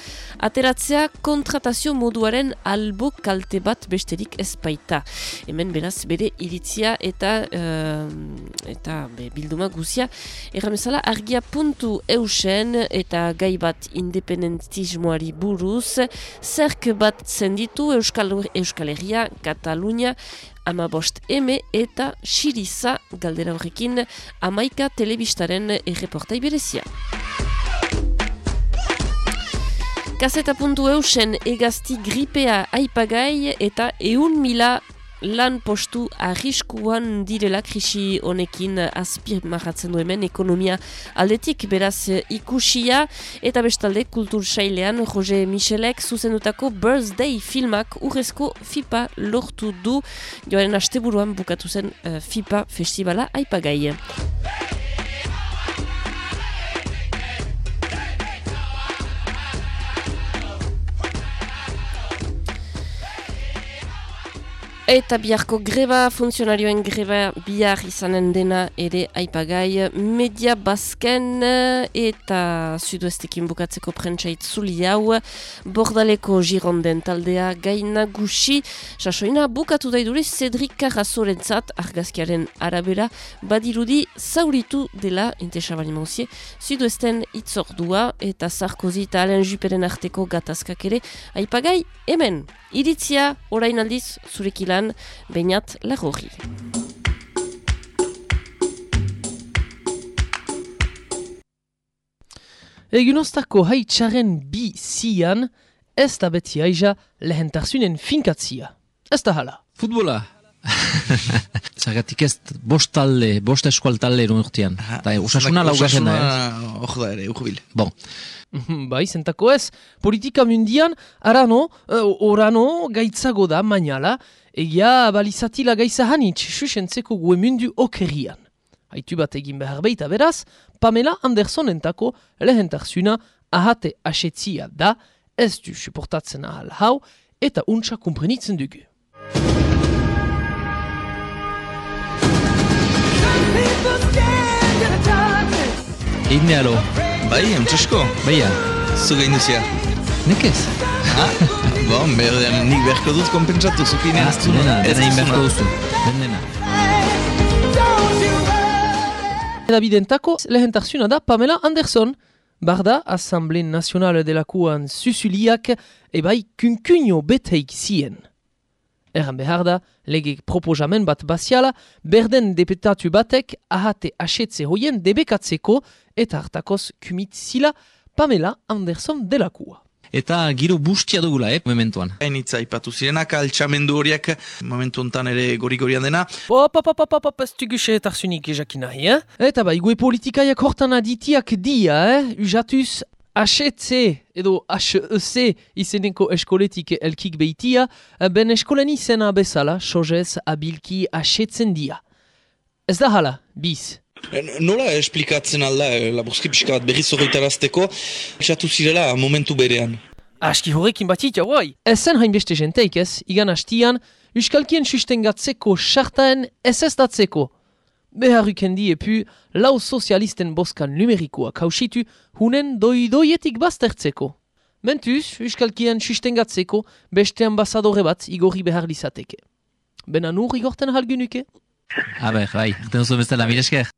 Ateratzea kontratazio moduaren albo kalte bat besterik ezpaita. Hemen beraz bere iritzia eta... Uh, eta be, bilduma guzia. Erramezala argia puntu eusen eta gai bat independentismoari buruz. Zerk bat zenditu Euskal, Euskal Herria, Katalunia, ama bost eme eta xiriza galdera horrekin amaika telebistaren erreportai berezia. Eusen egazti gripea aipagai eta eun mila lan postu arriskuan direla krisi honekin azpir marratzen du hemen ekonomia aldetik beraz ikusia eta bestalde kultur sailean Jose Michelek zuzendutako Birthday filmak urrezko FIPA lortu du joaren asteburuan bukatu zen uh, FIPA festivala aipagai. Eta biharko greba, funtzionarioen greba bihar izanen dena ere aipagai. Media bazken eta sudoestekin bukatzeko prentsait zuli hau. Bordaleko gironden taldea gaina gusi sasoina bukatu daidure Cedric Carrazoren zat argazkiaren arabera. Badirudi zauritu dela intesabali mauzie sudoesten itzordua eta Sarkozy eta Alain Juperen arteko gatazkak ere aipagai hemen iritzia orain aldiz zurekilan Bertan, bainat lagorri. Egunoztako haitxaren bi zian, ez da beti haija lehentarzunen finkatzia. Ez da hala. Futbola. Zagatik ez bost talde, bost eskual talde erun urtean. Eta usasuna laugarren da, ez? Hor da ere, urbil. Bon. bai, zentako ez, politika mundian, arano, uh, orano, gaitzago da, mainala, egia balizatila gaiza hanitz, susentzeko gue mundu okerian. Haitu bat egin behar baita beraz, Pamela Anderson entako lehentarzuna ahate asetzia da, ez du suportatzen ahal hau, eta untsa kumprenitzen dugu. Idne alo. Bai, emtsusko. Bai, ja. Zuga induzia. Nekez. Ah, bon, berdean nik berko dut kompentsatu zukin ez du. Dena, dena inberko duzu. Dena. Edabidentako lehentarzuna da Pamela Anderson. Barda, Assemblée Nationale de la Kuan Susuliak, ebai kunkunio beteik zien. Erran behar da, lege proposamen bat basiala, berden deputatu batek ahate asetze hoien debekatzeko eta hartakoz kumitzila Pamela Anderson delakua. Eta giro bustia dugula, eh, momentuan. Hainitza ipatu zirenak, altxamendu horiak, momentu ontan ere gori-gorian dena. Pop, pop, pop, pop, pop, ez tuguxe etarzunik ejakin nahi, eh? Eta bai, gue politikaiak hortan aditiak dia, eh? Ujatuz HC edo HEC izeneko eskoletik elkik behitia, ben eskolen izena bezala, sojez abilki asetzen dia. Ez da hala, biz. Nola esplikatzen alda, laburski pixka bat berriz horretarazteko, esatu zirela momentu berean. Aski horrekin batit jauai. Ezen hainbeste jenteik ez, igan hastian, Euskalkien sustengatzeko sartaen ez ez datzeko beharruken die pu lau sozialisten boskan numerikoa kausitu hunen doi-doietik baztertzeko. Mentuz, Euskalkian sustengatzeko beste ambasadore bat igorri behar lizateke. Bena nur igorten halgunuke? Aber, bai, erten oso bestela, mire esker.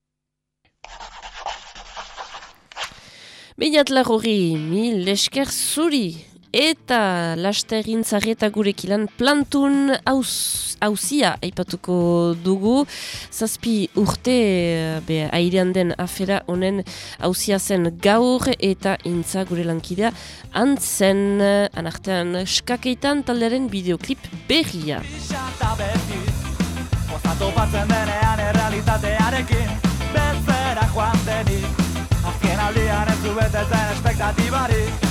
Beinat lagori, mil esker zuri. Eta laster intzarri gurekilan plantun hauzia aipatuko dugu. Zazpi urte be, airean den afera honen hauzia zen gaur eta intza gure lankidea antzen anartean skakeitan taldearen bideoklip berria. Topatzen denean errealitatearekin Bezera joan denik Azken aldian ez du betetzen espektatibarik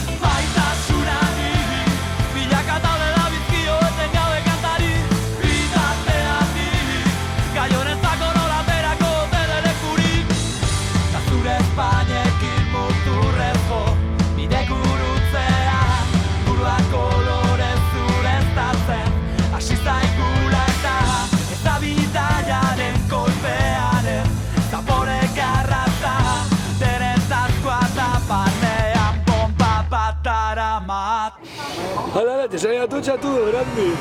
Hala, te sale a tocha todo grande.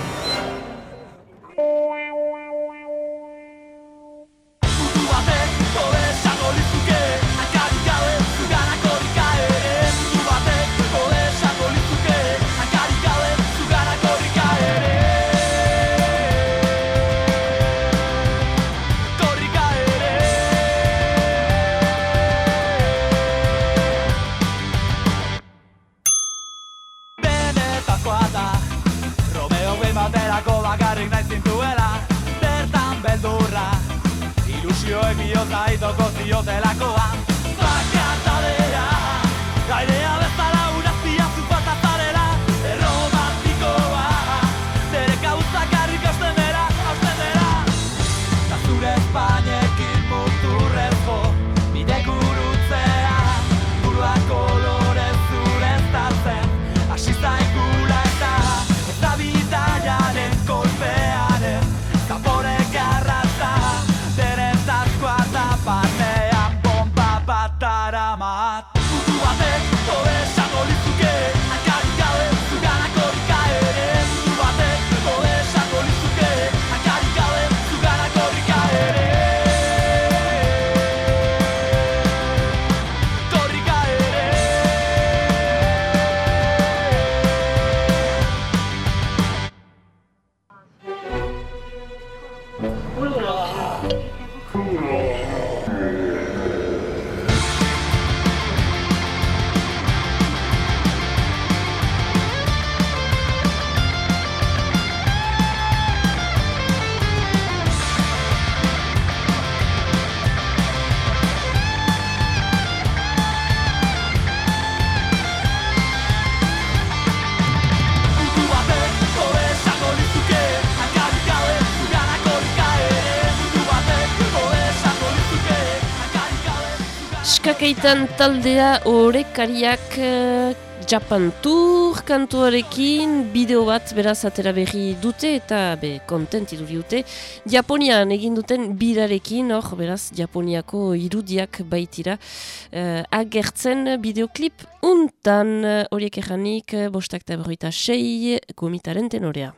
Kaitan taldea horrekariak uh, Japan Tour kantuarekin bideo bat beraz atera berri dute eta be kontent dute. Japonian egin duten birarekin, hor beraz Japoniako irudiak baitira uh, agertzen bideoklip untan horiek erranik bostak eta berroita sei gomitaren tenorea.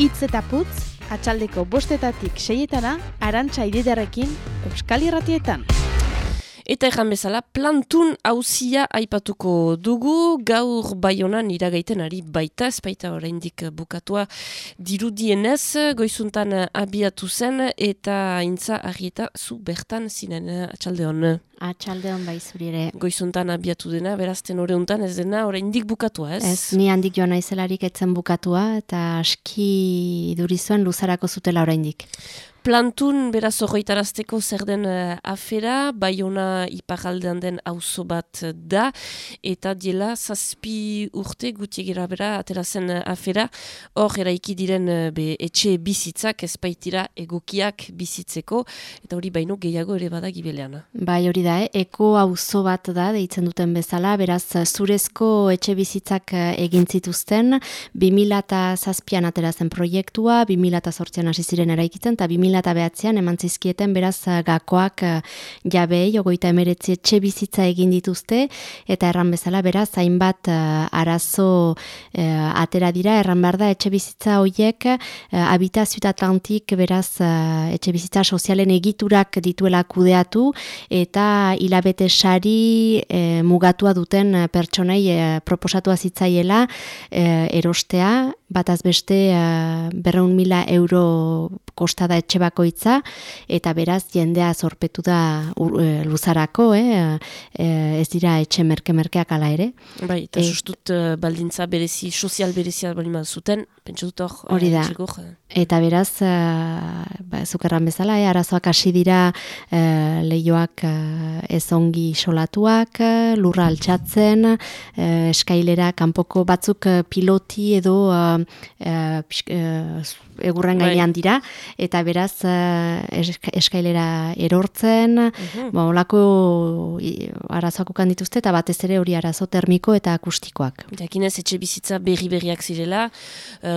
Itz eta putz, atxaldeko bostetatik seietana, arantxa ididarekin, Euskal Irratietan. Eta erran bezala, plantun hauzia aipatuko dugu, gaur baionan iragaiten ari baita, espaita oraindik bukatua dirudienez, goizuntan abiatu zen, eta intza argieta zu bertan zinen, atxalde hon. Atxalde hon bai zurire. Goizuntan abiatu dena, berazten horeuntan ez dena, oraindik bukatua, ez? Ez, ni handik joan aizelarik etzen bukatua, eta aski durizuen luzarako zutela oraindik. Plantun beraz horretarazteko zer den uh, afera, baiona iparaldean den auzo bat da, eta diela zazpi urte gutiegera bera aterazen uh, afera, hor eraiki diren uh, be, etxe bizitzak ezpaitira egokiak bizitzeko, eta hori baino gehiago ere bada gibelean. Bai hori da, eh? eko auzo bat da, deitzen duten bezala, beraz zurezko etxe bizitzak egin zituzten, 2000 eta zazpian aterazen proiektua, 2000 eta sortzean hasi ziren eraikitzen, eta 2000 eta behatzean eman zizkieten beraz eh, gakoak uh, jabei, ogoita emeretzi etxe bizitza egin dituzte, eta erran bezala beraz hainbat uh, arazo uh, atera dira, erran behar da etxe bizitza horiek uh, habitazio Atlantik beraz etxe bizitza sozialen egiturak dituela kudeatu, eta hilabete sari e, mugatua duten eh, pertsonei e, proposatua zitzaiela e, erostea, bataz beste e, berreun mila euro kostada etxe bakoitza, eta beraz jendea zorpetu da e, luzarako, eh? e, ez dira etxe merke-merkeak ala ere. Bai, eta e, sustut baldintza berezi, sozial berezia balima zuten, pentsu dut hor. Hori da, eta beraz, uh, ba, zukerran bezala, eh, arazoak hasi dira uh, lehioak uh, ez ongi solatuak, lurra altxatzen, uh, eskailera kanpoko batzuk piloti edo uh, uh, egurren bai. gainean dira, eta beraz eskailera erortzen, uh -huh. ba, olako arazoak ukan dituzte, eta batez ere hori arazo termiko eta akustikoak. Jakinez, etxe bizitza berri-berriak zirela,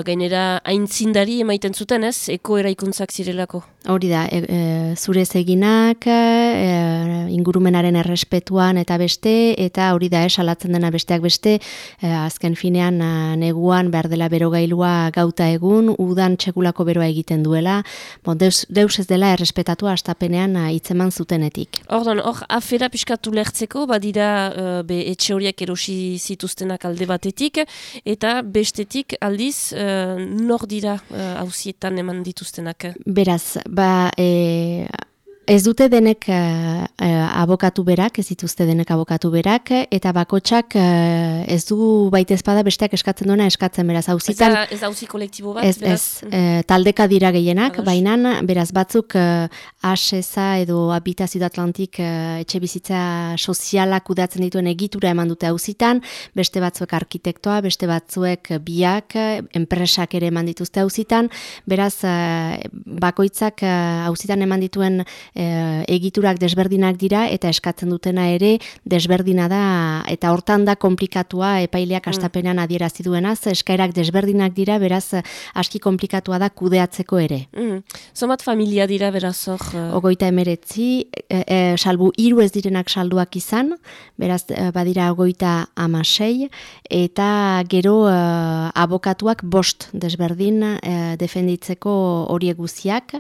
gainera aintzindari emaiten zuten ez, eko eraikuntzak zirelako. Hori da, e, e, zure eginak, e, ingurumenaren errespetuan eta beste, eta hori da, esalatzen dena besteak beste, e, azken finean neguan behar dela berogailua gauta egun, udan txekulako beroa egiten duela, bon, deus, deus ez dela errespetatua astapenean hitzeman zutenetik. Ordon, hor, afera piskatu lertzeko, badira uh, be etxe horiek erosi zituztenak alde batetik, eta bestetik aldiz, uh, nor dira hausietan eman dituztenak? Beraz, ba, e, Ez dute denek uh, abokatu berak, ez dituzte denek abokatu berak, eta bakotsak uh, ez du baita ezpada besteak eskatzen duena eskatzen beraz hauzitan. Ez hauzi kolektibo bat? Ez, ez taldeka dira gehienak, baina beraz batzuk uh, asesa edo habita Atlantik uh, etxe bizitza sozialak udatzen dituen egitura eman dute hauzitan, beste batzuek arkitektoa, beste batzuek biak, enpresak ere eman dituzte hauzitan, beraz uh, bakoitzak hauzitan eman dituen e, egiturak desberdinak dira eta eskatzen dutena ere desberdina da eta hortan da komplikatua epaileak mm. astapenean adierazi duenaz eskaerak desberdinak dira beraz aski komplikatua da kudeatzeko ere. Mm. Zomat familia dira beraz hor? Uh... Ogoita emeretzi, e, e, salbu hiru ez direnak salduak izan, beraz badira ogoita amasei, eta gero abokatuak bost desberdin defenditzeko horiek guziak,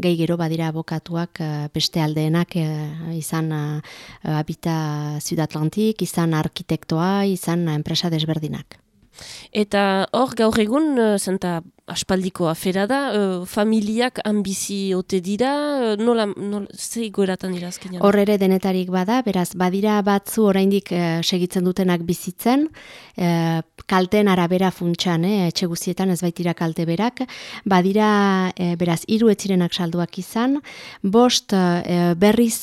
gehi gero badira abokatuak beste aldeenak eh, izan uh, habita Ciudad Atlantik, izan arkitektoa, izan enpresa desberdinak. Eta hor gaur egun, zenta aspaldiko afera da, uh, familiak ambizi ote dira, uh, nola, nola, ze goeratan dira azkenean? Hor ere denetarik bada, beraz, badira batzu oraindik uh, segitzen dutenak bizitzen, uh, kalten arabera funtsan, eh, etxe guztietan ez baitira kalte berak, badira, uh, beraz, hiru etzirenak salduak izan, bost uh, berriz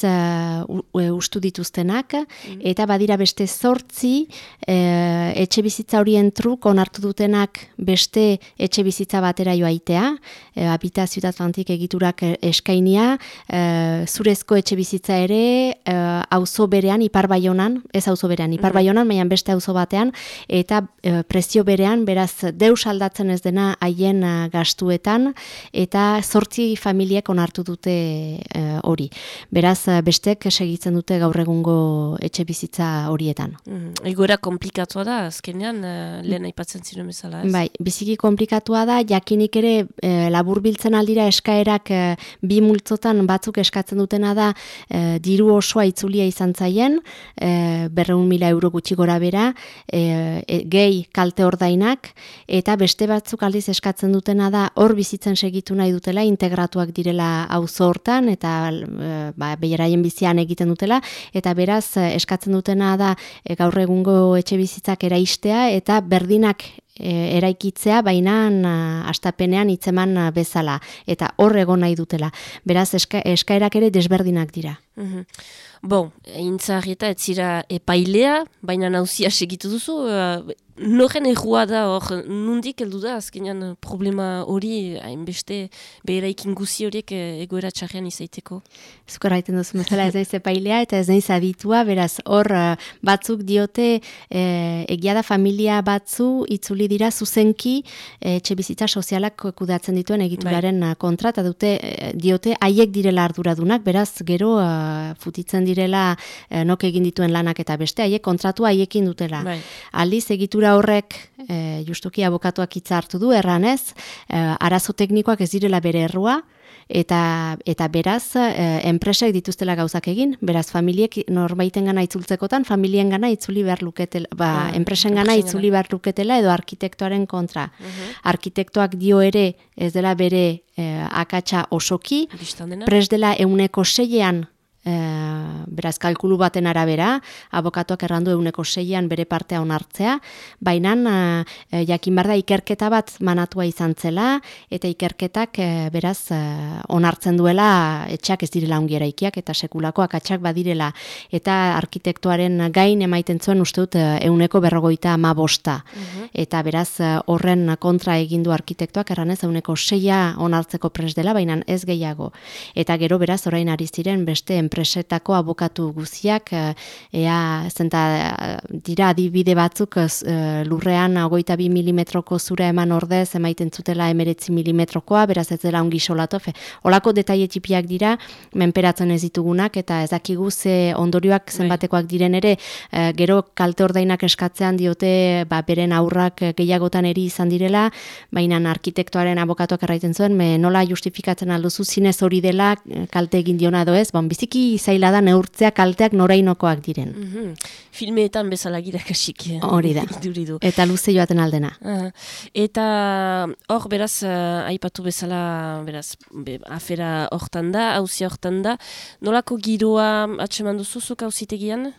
ustu dituztenak, mm. eta badira beste zortzi, etxe bizitza horien truk onartu dutenak beste etxe bizitza batera joaitea, e, Habita Ciudad Atlantik egiturak e, eskainia, e, zurezko etxe bizitza ere, e, auzo berean, ipar baionan, ez auzo berean, ipar mm baionan, maian beste auzo batean, eta e, prezio berean, beraz, deus aldatzen ez dena haien e, gastuetan, eta zortzi familiek onartu dute e, hori. Beraz, bestek segitzen dute gaur egungo etxe bizitza horietan. Mm, Egoera komplikatua da, azkenean, lehen aipatzen ziren bezala, ez? Bai, biziki komplikatua da, jakinik ere e, labur biltzen aldira eskaerak e, bi multzotan batzuk eskatzen dutena da e, diru osoa itzulia izan zaien, e, berreun mila euro gutxi gora bera, e, gehi kalte ordainak, eta beste batzuk aldiz eskatzen dutena da hor bizitzen segitu nahi dutela, integratuak direla auzo hortan, eta e, ba, behiraien bizian egiten dutela, eta beraz eskatzen dutena da e, gaur egungo etxe bizitzak eraistea, eta berdinak e, eraikitzea baina astapenean hitzeman bezala eta hor egon nahi dutela. Beraz eska, eskaerak ere desberdinak dira. Mm Bon, intzari eta etzira epailea, baina nauzia segitu duzu, Noren errua da, hor, nundik heldu da, azkenean problema hori, hainbeste, ikin guzi horiek eh, egoera txarrean izaiteko? Zuko raiten duzu, mesela ez naiz epailea eta ez naiz abitua, beraz, hor, eh, batzuk diote, e, egia da familia batzu, itzuli dira, zuzenki, e, bizitza sozialak kudatzen dituen egituraren bai. kontra, eta dute, diote, haiek direla arduradunak, beraz, gero, futitzen direla, e, nok egin dituen lanak eta beste, haiek kontratu haiekin dutela. Bai. Aldiz, egitura horrek e, justuki abokatuak hitza hartu du erranez, e, arazo teknikoak ez direla bere errua, eta eta beraz e, enpresek dituztela gauzak egin, beraz familiek norbaiten gana itzultzekotan, familien gana itzuli behar luketela, ba, Ah, enpresen gana itzuli behar luketela edo arkitektoaren kontra. Arkitektoak dio ere ez dela bere e, akatsa osoki, pres dela euneko seiean E, beraz, kalkulu baten arabera, abokatuak errandu euneko seian bere partea onartzea, baina e, jakin behar da ikerketa bat manatua izan zela, eta ikerketak e, beraz e, onartzen duela etxak ez direla ongiera ikiak, eta sekulako akatsak badirela, eta arkitektuaren gain emaiten zuen uste dut euneko berrogoita ama bosta. Eta beraz horren kontra egindu arkitektuak erranez euneko seia onartzeko pres dela, baina ez gehiago. Eta gero beraz orain ari ziren beste enpresetako abokatu guziak, eh, ea zenta eh, dira adibide batzuk eh, lurrean hogeita bi milimetroko zura eman ordez, emaiten zutela emeretzi milimetrokoa, beraz ez dela ongi solatu, fe, olako detaile txipiak dira, menperatzen ez ditugunak, eta ez dakigu ze ondorioak zenbatekoak diren ere, gero kalte ordainak eskatzean diote ba, beren aurrak eh, gehiagotan eri izan direla, baina arkitektoaren abokatuak erraiten zuen, me nola justifikatzen alduzu zinez hori dela kalte egin diona edo ez, bon, biziki zaila da neurtzea kalteak norainokoak diren. Mhm. Filmeetan bezala gira kasik. Hori da. Eta luze joaten aldena. Ah, eta hor beraz uh, aipatu bezala beraz be, afera hortan da, hauzia hortan da. Nolako giroa atseman duzuzuk hauzitegian?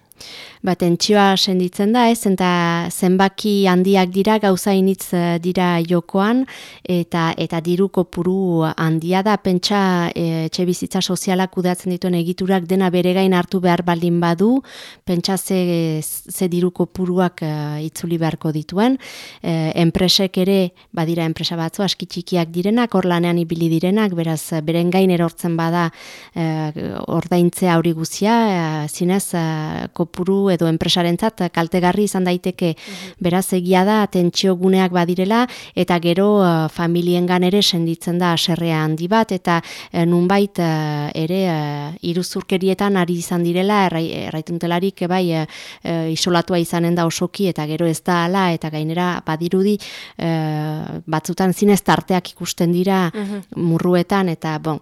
Ba, tentsioa senditzen da, ez, eta zenbaki handiak dira, gauza initz eh, dira jokoan, eta eta diru kopuru handia da, pentsa e, etxe bizitza sozialak kudeatzen dituen egiturak dena bere gain hartu behar baldin badu, pentsa ze, ze diru kopuruak eh, itzuli beharko dituen, e, enpresek ere, badira enpresa batzu, aski txikiak direnak, hor lanean ibili direnak, beraz, beren gain erortzen bada e, ordaintzea hori guzia, e, zinez, e, kopuru edo enpresarentzat kaltegarri izan daiteke. Beraz egia da tentsio guneak badirela eta gero uh, familiengan ere senditzen da aserrea handi bat eta uh, nunbait uh, ere uh, iruzurkerietan ari izan direla erraituntelarik bai uh, isolatua izanen da osoki eta gero ez da ala eta gainera badirudi uh, batzutan zinez tarteak ikusten dira murruetan eta bon,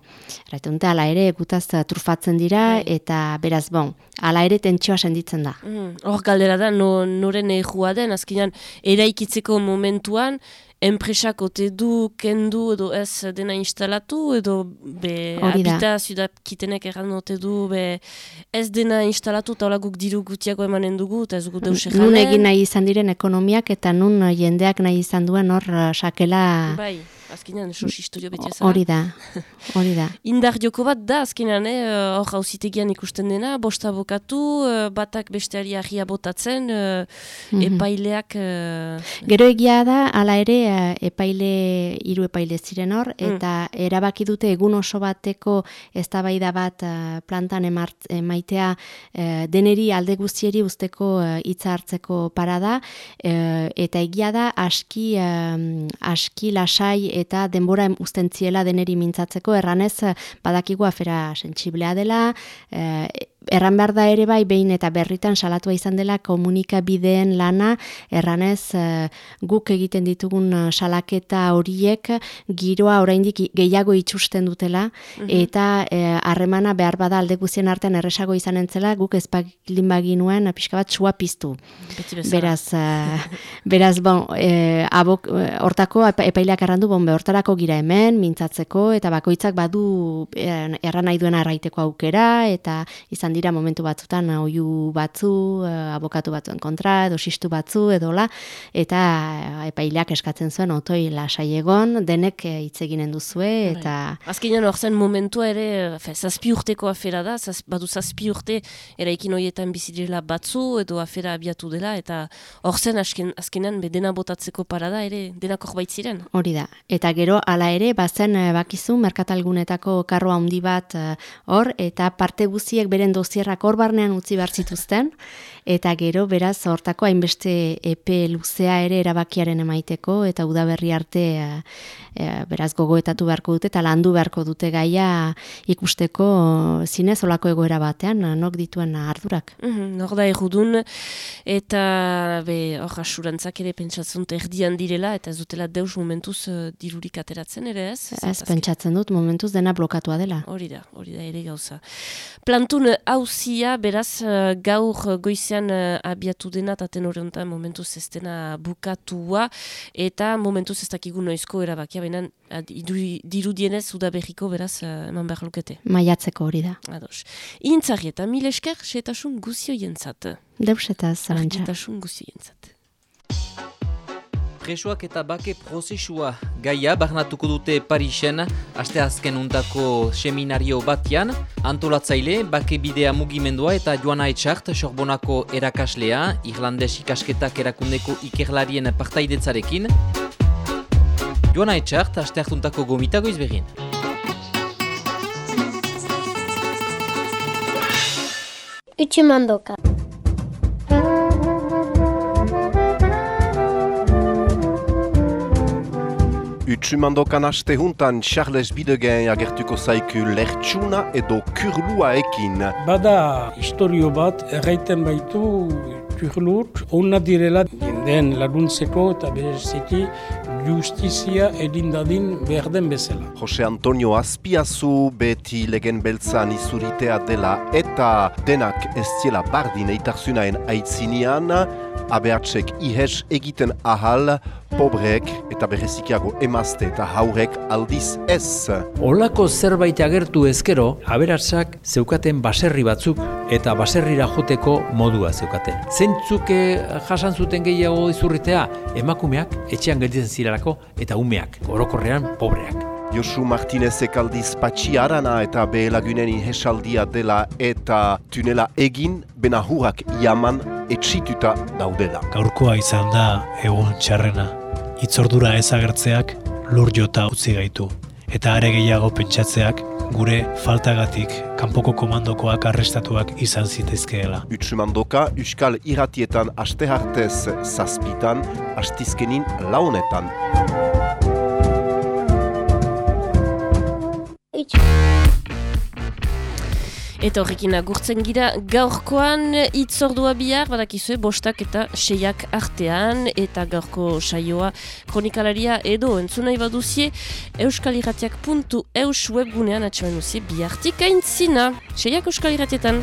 erraitunte ala ere gutaz uh, trufatzen dira eta beraz bon, ala ere tentsioa senditzen da. Mm, Hor galdera da, no, noren egua den, azkenean eraikitzeko momentuan, enpresak ote du, kendu edo ez dena instalatu, edo be Hori da. habita ziudat kitenek erran ote du, be ez dena instalatu, eta guk diru gutiago emanen dugu, eta ez dugu deus Nun egin nahi izan diren ekonomiak eta nun jendeak nahi izan duen hor uh, sakela Bai, azkenean, sos historio beti ez hori da, hori da. Indar joko bat da, azkenean, eh, hor hauzitegian ikusten dena, bosta bokatu, eh, batak besteari ahia botatzen, eh, Mhm. epaileak... eh, Gero egia da, hala ere, eh, epaile, hiru epaile ziren hor, eta erabaki dute egun oso bateko eztabaida bat eh, plantan emart, emaitea eh, deneri alde guztieri usteko eh, hitza hartzeko parada, eh, eta egia da aski, eh, aski lasai eta denbora em- uzten ziela deneri mintzatzeko, erranez badakigu afera sentsiblea dela, eh, Erran behar da ere bai behin eta berritan salatua izan dela komunikabideen lana, erranez eh, guk egiten ditugun eh, salaketa horiek giroa oraindik gehiago itxusten dutela Mhm. eta eh, harremana behar bada alde guztien artean erresago izan entzela guk ez bagilin baginuen pixka bat sua piztu. Beraz, eh, beraz bon, eh, abok, hortako epa- epaileak errandu bon, hortarako gira hemen, mintzatzeko, eta bakoitzak badu erran nahi duena erraiteko aukera, eta izan dira momentu batzutan oihu batzu, eh, abokatu batzuen kontra, edo sistu batzu, edola, eta eh, epaileak eskatzen zuen otoi lasai egon, denek eh, hitz eginen duzue, eta... Azkenean hor zen momentua ere, fe, zazpi urteko afera da, zaz, badu zazpi urte eraikin horietan bizirela batzu edo afera abiatu dela, eta hor zen azken, azkenean be dena botatzeko parada ere denak hor baitziren. Hori da. Eta gero hala ere bazen bakizu merkatalgunetako karro handi bat hor eta parte guztiek beren dosierrak hor barnean utzi behar zituzten, eta gero beraz hortako hainbeste epe luzea ere erabakiaren emaiteko eta udaberri arte e, beraz gogoetatu beharko dute eta landu beharko dute gaia ikusteko zinez olako egoera batean nok dituen ardurak. Mm -hmm, nor da erudun eta be hor asurantzak ere pentsatzen erdian direla eta ez dutela deus momentuz dirurik ateratzen ere ez? Ez pentsatzen dut momentuz dena blokatua dela. Hori da, hori da ere gauza. Plantun hauzia beraz gaur goizean uh, abiatu dena taten horretan momentuz ez dena bukatua eta momentuz ez dakigu noizko erabakia, baina dirudienez udaberriko beraz uh, eman behar lukete. Maiatzeko hori da. Ados. Intzari eta mil esker, setasun guzio jentzat. Deus eta zarantxa. Setasun guzio jentzat. Presoak eta bake prozesua gaia barnatuko dute Parisen aste azken untako seminario batian, antolatzaile bake bidea mugimendua eta joana etxart sorbonako erakaslea, Irlandes ikasketak erakundeko ikerlarien partaidetzarekin. Joana etxart, aste hartuntako gomitago izbegin. Utsumandoka. Utsumandokan aste juntan Charles Bidegen agertuko zaiku lertxuna edo kurlua ekin. Bada historio bat erraiten baitu kurlur, onna direla den laguntzeko eta bereziki justizia edin dadin behar den bezala. Jose Antonio Azpiazu beti legen beltzan izuritea dela eta denak ez ziela bardin eitarzunaen aitzinian, abeatzek ihes egiten ahal, pobreek eta berezikiago emazte eta haurek aldiz ez. Olako zerbait agertu ezkero, aberatsak zeukaten baserri batzuk eta baserrira joteko modua zeukaten. Zentzuke jasan zuten gehiago izurritea, emakumeak etxean gelditzen zirelako eta umeak, orokorrean pobreak. Josu Martinezek aldiz patxiarana eta behelagunen inhesaldia dela eta tunela egin benahurak jaman etxituta daudela. Gaurkoa izan da egun txarrena. Itzordura ez agertzeak lur jota utzi gaitu. Eta are gehiago pentsatzeak gure faltagatik kanpoko komandokoak arrestatuak izan zitezkeela. Utsumandoka, Euskal Iratietan aste hartez zazpitan, astizkenin launetan. Eta horrekin agurtzen gira gaurkoan itzordua bihar, badakizue, bostak eta seiak artean, eta gaurko saioa kronikalaria edo entzunai baduzie, euskaliratiak.eus webgunean atxoen uzie bihartik aintzina, seiak euskalirratietan.